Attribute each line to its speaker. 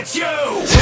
Speaker 1: it's you!